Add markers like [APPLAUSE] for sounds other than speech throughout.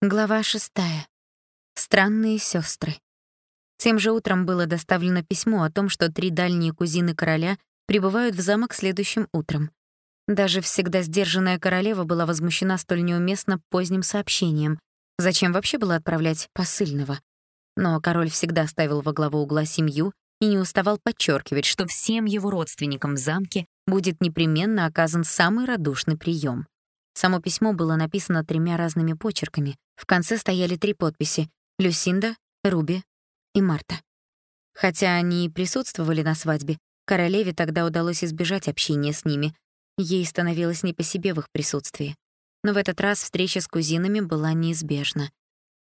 Глава шестая. Странные сестры. Тем же утром было доставлено письмо о том, что три дальние кузины короля прибывают в замок следующим утром. Даже всегда сдержанная королева была возмущена столь неуместно поздним сообщением. Зачем вообще было отправлять посыльного? Но король всегда ставил во главу угла семью и не уставал подчеркивать, что всем его родственникам в замке будет непременно оказан самый радушный прием. Само письмо было написано тремя разными почерками. В конце стояли три подписи — Люсинда, Руби и Марта. Хотя они и присутствовали на свадьбе, королеве тогда удалось избежать общения с ними. Ей становилось не по себе в их присутствии. Но в этот раз встреча с кузинами была неизбежна.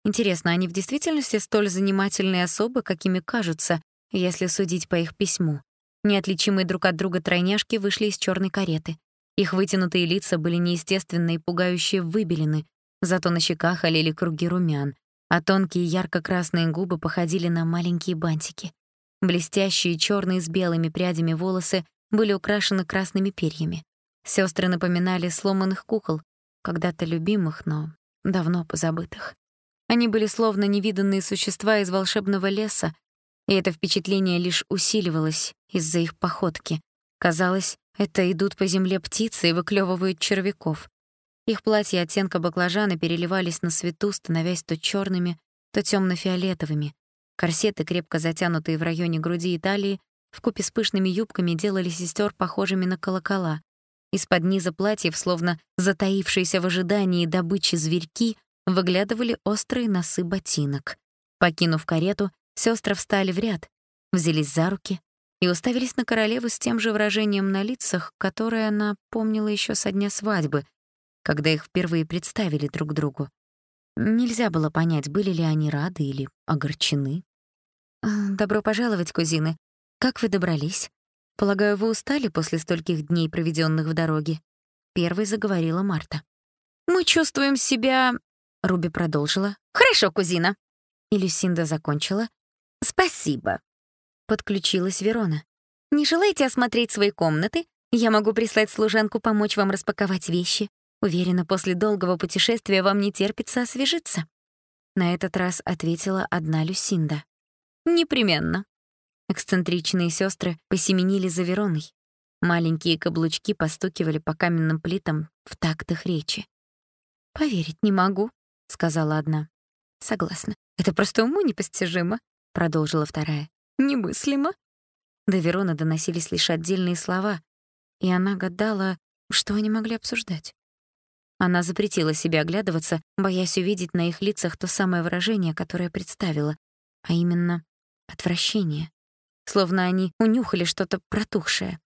Интересно, они в действительности столь занимательные особы, какими кажутся, если судить по их письму? Неотличимые друг от друга тройняшки вышли из черной кареты. Их вытянутые лица были неестественно и пугающе выбелены, зато на щеках олели круги румян, а тонкие ярко-красные губы походили на маленькие бантики. Блестящие черные с белыми прядями волосы были украшены красными перьями. Сестры напоминали сломанных кукол, когда-то любимых, но давно позабытых. Они были словно невиданные существа из волшебного леса, и это впечатление лишь усиливалось из-за их походки. Казалось, это идут по земле птицы и выклевывают червяков. Их платья оттенка баклажана переливались на свету, становясь то черными, то темно фиолетовыми Корсеты, крепко затянутые в районе груди и талии, вкупе с пышными юбками делали сестер похожими на колокола. Из-под низа платьев, словно затаившиеся в ожидании добычи зверьки, выглядывали острые носы ботинок. Покинув карету, сестры встали в ряд, взялись за руки и уставились на королеву с тем же выражением на лицах, которое она помнила еще со дня свадьбы, когда их впервые представили друг другу. Нельзя было понять, были ли они рады или огорчены. «А, «Добро пожаловать, кузины. Как вы добрались? Полагаю, вы устали после стольких дней, проведенных в дороге?» Первой заговорила Марта. «Мы чувствуем себя...» — Руби продолжила. «Хорошо, кузина». И закончила. «Спасибо», Подключилась Верона. «Не желаете осмотреть свои комнаты? Я могу прислать служанку помочь вам распаковать вещи. Уверена, после долгого путешествия вам не терпится освежиться». На этот раз ответила одна Люсинда. «Непременно». Эксцентричные сестры посеменили за Вероной. Маленькие каблучки постукивали по каменным плитам в такт их речи. «Поверить не могу», — сказала одна. «Согласна. Это просто уму непостижимо», — продолжила вторая. Немыслимо. До Вероны доносились лишь отдельные слова, и она гадала, что они могли обсуждать. Она запретила себе оглядываться, боясь увидеть на их лицах то самое выражение, которое представила, а именно отвращение. Словно они унюхали что-то протухшее.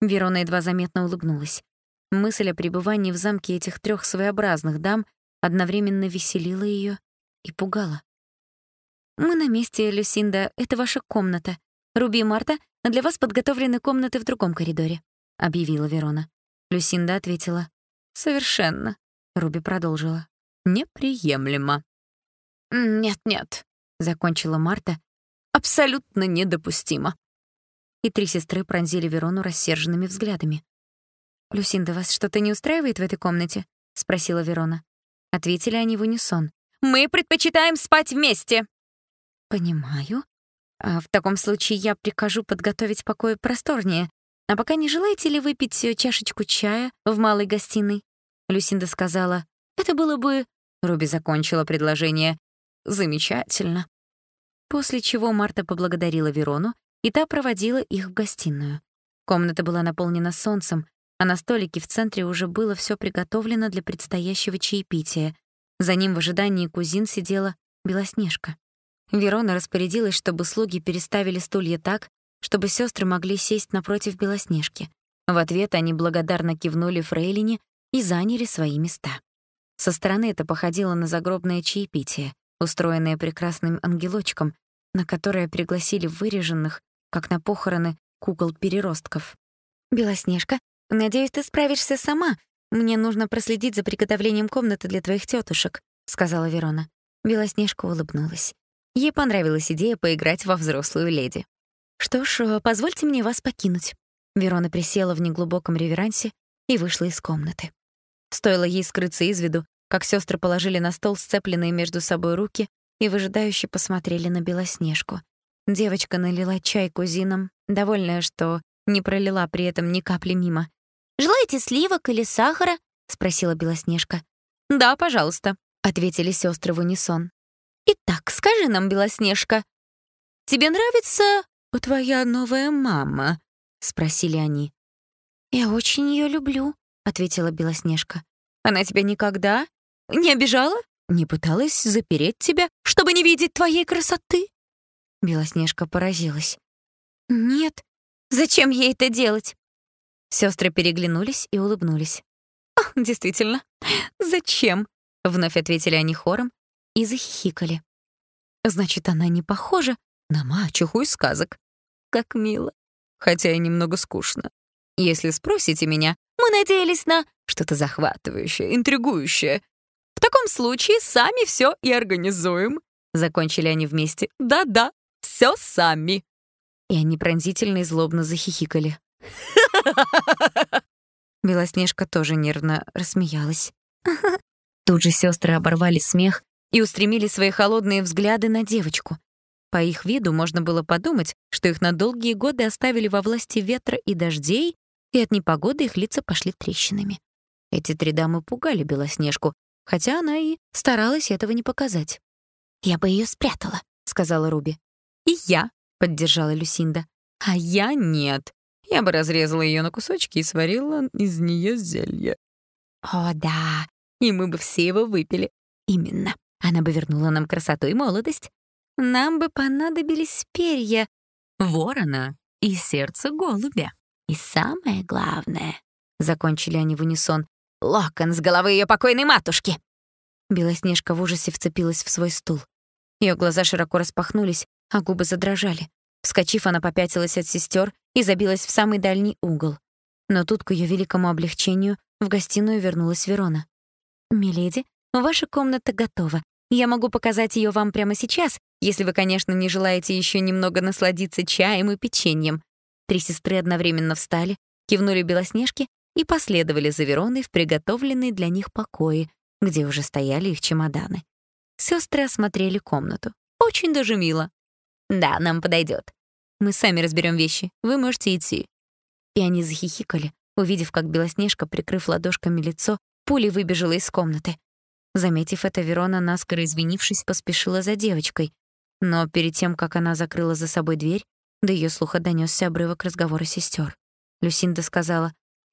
Верона едва заметно улыбнулась. Мысль о пребывании в замке этих трех своеобразных дам одновременно веселила ее и пугала. «Мы на месте, Люсинда. Это ваша комната. Руби Марта, для вас подготовлены комнаты в другом коридоре», — объявила Верона. Люсинда ответила. «Совершенно». Руби продолжила. «Неприемлемо». «Нет-нет», — закончила Марта. «Абсолютно недопустимо». И три сестры пронзили Верону рассерженными взглядами. «Люсинда, вас что-то не устраивает в этой комнате?» — спросила Верона. Ответили они в унисон. «Мы предпочитаем спать вместе!» «Понимаю. А в таком случае я прикажу подготовить покой просторнее. А пока не желаете ли выпить чашечку чая в малой гостиной?» Люсинда сказала. «Это было бы...» Руби закончила предложение. «Замечательно». После чего Марта поблагодарила Верону, и та проводила их в гостиную. Комната была наполнена солнцем, а на столике в центре уже было все приготовлено для предстоящего чаепития. За ним в ожидании кузин сидела Белоснежка. Верона распорядилась, чтобы слуги переставили стулья так, чтобы сестры могли сесть напротив Белоснежки. В ответ они благодарно кивнули Фрейлине и заняли свои места. Со стороны это походило на загробное чаепитие, устроенное прекрасным ангелочком, на которое пригласили выреженных, как на похороны, кукол-переростков. «Белоснежка, надеюсь, ты справишься сама. Мне нужно проследить за приготовлением комнаты для твоих тетушек», — сказала Верона. Белоснежка улыбнулась. Ей понравилась идея поиграть во взрослую леди. «Что ж, э, позвольте мне вас покинуть». Верона присела в неглубоком реверансе и вышла из комнаты. Стоило ей скрыться из виду, как сестры положили на стол сцепленные между собой руки и выжидающе посмотрели на Белоснежку. Девочка налила чай кузинам, довольная, что не пролила при этом ни капли мимо. «Желаете сливок или сахара?» — спросила Белоснежка. «Да, пожалуйста», — ответили сестры в унисон. «Итак, скажи нам, Белоснежка, тебе нравится твоя новая мама?» — спросили они. «Я очень ее люблю», — ответила Белоснежка. «Она тебя никогда не обижала? Не пыталась запереть тебя, чтобы не видеть твоей красоты?» Белоснежка поразилась. «Нет, зачем ей это делать?» Сестры переглянулись и улыбнулись. «Действительно, зачем?» — вновь ответили они хором и захихикали. «Значит, она не похожа на мачеху из сказок. Как мило, хотя и немного скучно. Если спросите меня, мы надеялись на что-то захватывающее, интригующее. В таком случае сами все и организуем». Закончили они вместе. «Да-да, все сами». И они пронзительно и злобно захихикали. [LAUGHS] Белоснежка тоже нервно рассмеялась. [LAUGHS] Тут же сестры оборвали смех и устремили свои холодные взгляды на девочку. По их виду можно было подумать, что их на долгие годы оставили во власти ветра и дождей, и от непогоды их лица пошли трещинами. Эти три дамы пугали Белоснежку, хотя она и старалась этого не показать. «Я бы ее спрятала», — сказала Руби. «И я», — поддержала Люсинда. «А я нет. Я бы разрезала ее на кусочки и сварила из нее зелье». «О, да, и мы бы все его выпили. Именно. Она бы вернула нам красоту и молодость. Нам бы понадобились перья ворона и сердце голубя. И самое главное, — закончили они в унисон, — локон с головы ее покойной матушки. Белоснежка в ужасе вцепилась в свой стул. Ее глаза широко распахнулись, а губы задрожали. Вскочив, она попятилась от сестер и забилась в самый дальний угол. Но тут, к ее великому облегчению, в гостиную вернулась Верона. «Миледи, ваша комната готова. Я могу показать ее вам прямо сейчас, если вы, конечно, не желаете еще немного насладиться чаем и печеньем». Три сестры одновременно встали, кивнули Белоснежке и последовали за Вероной в приготовленные для них покои, где уже стояли их чемоданы. Сестры осмотрели комнату. Очень даже мило. «Да, нам подойдет. Мы сами разберем вещи. Вы можете идти». И они захихикали, увидев, как Белоснежка, прикрыв ладошками лицо, пулей выбежала из комнаты. Заметив это, Верона, наскоро извинившись, поспешила за девочкой. Но перед тем, как она закрыла за собой дверь, до ее слуха донесся обрывок разговора сестер. Люсинда сказала,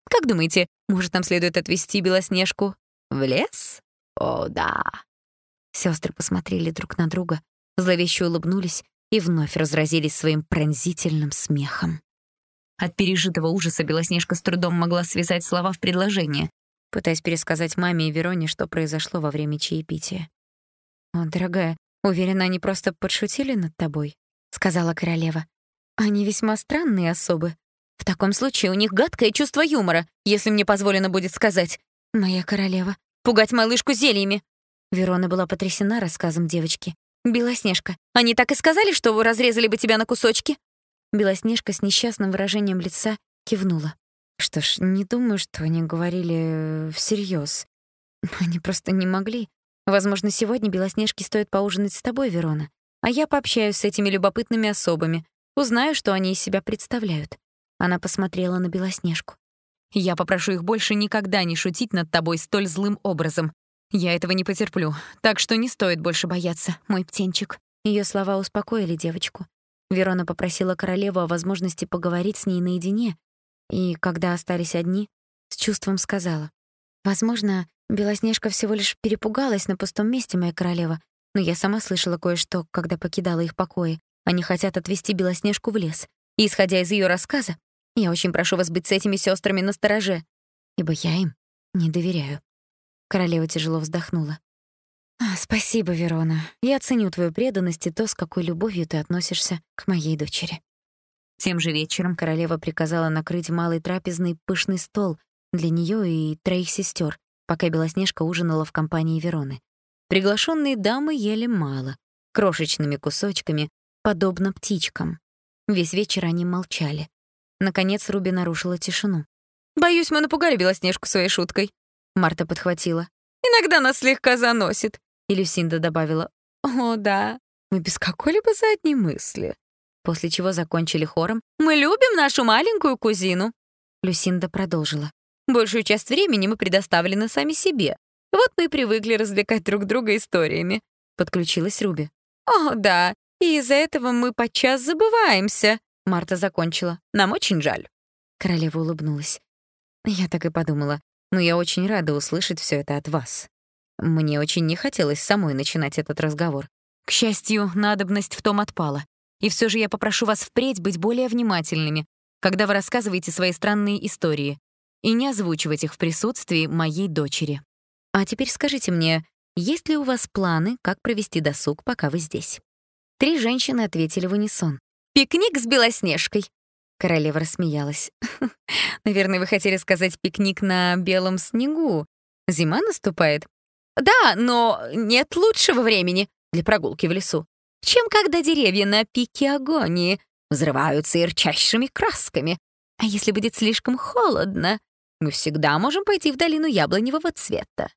«Как думаете, может, нам следует отвезти Белоснежку в лес?» «О, да». Сестры посмотрели друг на друга, зловеще улыбнулись и вновь разразились своим пронзительным смехом. От пережитого ужаса Белоснежка с трудом могла связать слова в предложение, пытаясь пересказать маме и Вероне, что произошло во время чаепития. «О, дорогая, уверена, они просто подшутили над тобой», — сказала королева. «Они весьма странные особы. В таком случае у них гадкое чувство юмора, если мне позволено будет сказать. Моя королева. Пугать малышку зельями». Верона была потрясена рассказом девочки. «Белоснежка, они так и сказали, что вы разрезали бы тебя на кусочки?» Белоснежка с несчастным выражением лица кивнула. Что ж, не думаю, что они говорили всерьез. Они просто не могли. Возможно, сегодня Белоснежке стоит поужинать с тобой, Верона. А я пообщаюсь с этими любопытными особами. Узнаю, что они из себя представляют. Она посмотрела на Белоснежку. Я попрошу их больше никогда не шутить над тобой столь злым образом. Я этого не потерплю, так что не стоит больше бояться, мой птенчик. Ее слова успокоили девочку. Верона попросила королеву о возможности поговорить с ней наедине, и, когда остались одни, с чувством сказала. «Возможно, Белоснежка всего лишь перепугалась на пустом месте, моя королева, но я сама слышала кое-что, когда покидала их покои. Они хотят отвезти Белоснежку в лес. И, исходя из ее рассказа, я очень прошу вас быть с этими сестрами настороже, ибо я им не доверяю». Королева тяжело вздохнула. «А, «Спасибо, Верона. Я ценю твою преданность и то, с какой любовью ты относишься к моей дочери». Тем же вечером королева приказала накрыть малый трапезный пышный стол для нее и троих сестер, пока Белоснежка ужинала в компании Вероны. Приглашенные дамы ели мало, крошечными кусочками, подобно птичкам. Весь вечер они молчали. Наконец Руби нарушила тишину. «Боюсь, мы напугали Белоснежку своей шуткой», — Марта подхватила. Иногда нас слегка заносит». И Люсинда добавила, «О, да, мы без какой-либо задней мысли». После чего закончили хором «Мы любим нашу маленькую кузину». Люсинда продолжила. «Большую часть времени мы предоставлены сами себе. Вот мы и привыкли развлекать друг друга историями», — подключилась Руби. «О, да, и из-за этого мы подчас забываемся», — Марта закончила. «Нам очень жаль». Королева улыбнулась. Я так и подумала, но я очень рада услышать все это от вас. Мне очень не хотелось самой начинать этот разговор. К счастью, надобность в том отпала. И все же я попрошу вас впредь быть более внимательными, когда вы рассказываете свои странные истории, и не озвучивать их в присутствии моей дочери. А теперь скажите мне, есть ли у вас планы, как провести досуг, пока вы здесь?» Три женщины ответили в унисон. «Пикник с Белоснежкой!» Королева рассмеялась. [LAUGHS] «Наверное, вы хотели сказать пикник на белом снегу. Зима наступает?» «Да, но нет лучшего времени для прогулки в лесу, чем когда деревья на пике агонии взрываются ярчайшими красками. А если будет слишком холодно, мы всегда можем пойти в долину яблоневого цвета.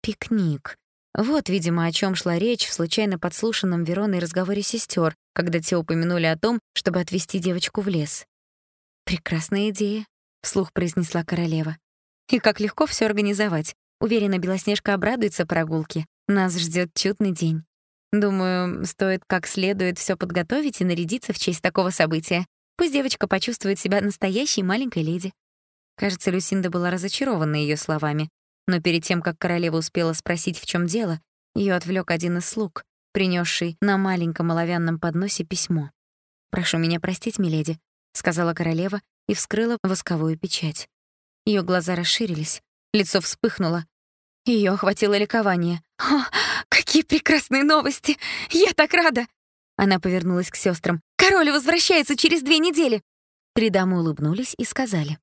Пикник. Вот, видимо, о чем шла речь в случайно подслушанном Вероной разговоре сестер, когда те упомянули о том, чтобы отвезти девочку в лес. «Прекрасная идея», — вслух произнесла королева. «И как легко все организовать. Уверена, Белоснежка обрадуется прогулке. Нас ждет чудный день. Думаю, стоит как следует все подготовить и нарядиться в честь такого события. Пусть девочка почувствует себя настоящей маленькой леди. Кажется, Люсинда была разочарована ее словами, но перед тем, как королева успела спросить, в чем дело, ее отвлек один из слуг, принесший на маленьком оловянном подносе письмо. «Прошу меня простить, миледи», — сказала королева и вскрыла восковую печать. Ее глаза расширились, лицо вспыхнуло. Ее охватило ликование. «О, какие прекрасные новости! Я так рада!» Она повернулась к сестрам. «Король возвращается через две недели!» Три дамы улыбнулись и сказали.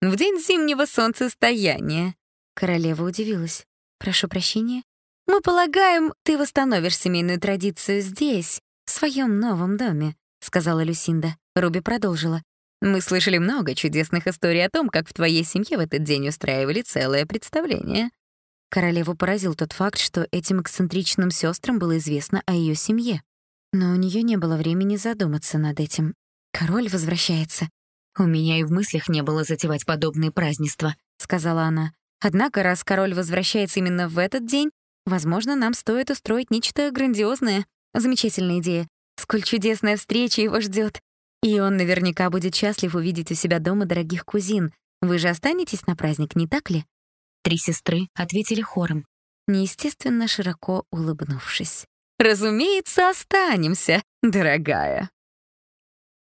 «В день зимнего солнцестояния». Королева удивилась. «Прошу прощения. Мы полагаем, ты восстановишь семейную традицию здесь, в своем новом доме», — сказала Люсинда. Руби продолжила. «Мы слышали много чудесных историй о том, как в твоей семье в этот день устраивали целое представление». Королеву поразил тот факт, что этим эксцентричным сестрам было известно о ее семье. Но у нее не было времени задуматься над этим. Король возвращается. «У меня и в мыслях не было затевать подобные празднества», — сказала она. «Однако, раз король возвращается именно в этот день, возможно, нам стоит устроить нечто грандиозное. Замечательная идея. Сколь чудесная встреча его ждет. И он наверняка будет счастлив увидеть у себя дома дорогих кузин. Вы же останетесь на праздник, не так ли?» Три сестры ответили хором, неестественно широко улыбнувшись. «Разумеется, останемся, дорогая».